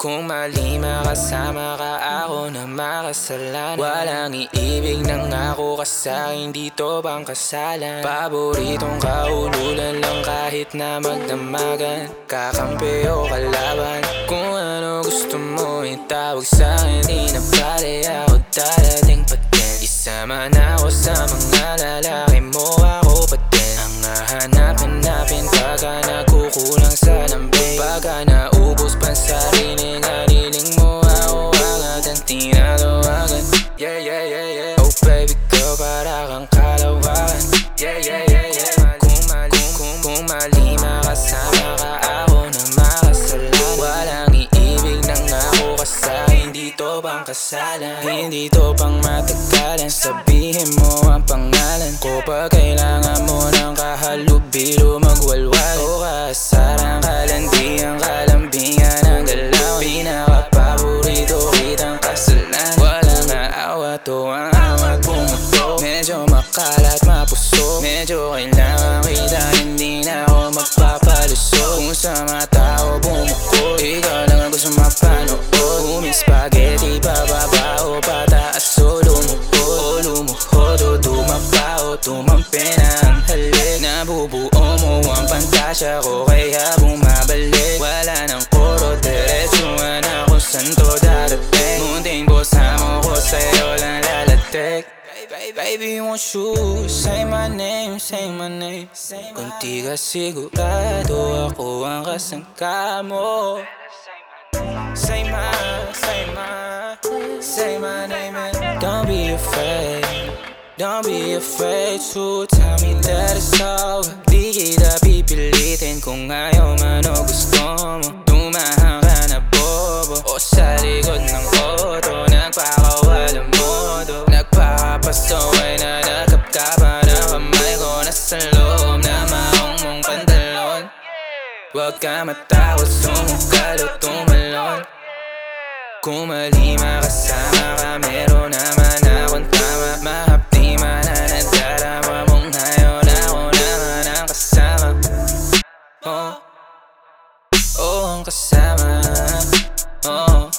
Kung mali makasama ka ako na makasalanan. Walang iibig ng ako ka sa'kin dito bang kasalan? Paboritong kaululan lang kahit na magdamagan. Kakampi o kalaban Kung ano gusto mo itawag sa'kin Di na pala ako darating pa din. Isama na ako sa mga lalaki naubos pa sa sariling haliling mo Ako agad ang tinatawagan. Yeah, yeah, yeah, yeah. Oh baby girl, para kang kalawakan Yeah, yeah, yeah, yeah. Kung mali, kung, kung mali makasama ka ako na makasalan Walang iibig ng ako ka sa'kin Dito bang kasalan. Hindi to pang matagalan. Sabihin mo ang pangalan ko. Pag kailangan mo ng kahalubilo Magwalwal o kaasarang awat pumutok Medyo makalat mapuso Medyo kailangan kita hindi na ako magpapalusot Kung sa mga tao bumukod Ikaw lang ang gusto mapanood Uming spaghetti pababa o pataas o lumuhod O lumuhod o dumapa o tumampi na ang halik Nabubuo mo ang pantasya ko kaya Baby, won't you. Say my name, say my name ka sigurado ako ang kasangka mo Say my, say my, say my name and don't be afraid. Don't be afraid to tell me that it's over. Di kita pipilitin kung ayaw man o gusto mo. Tumahan ka na bobo. O Huwag ka matawa, sumukal o tumalon Kung mali makasama ka, meron naman akong tama Mahapdi man na nadarama mong hayon Ako naman ang kasama Oh, oh ang kasama Oh.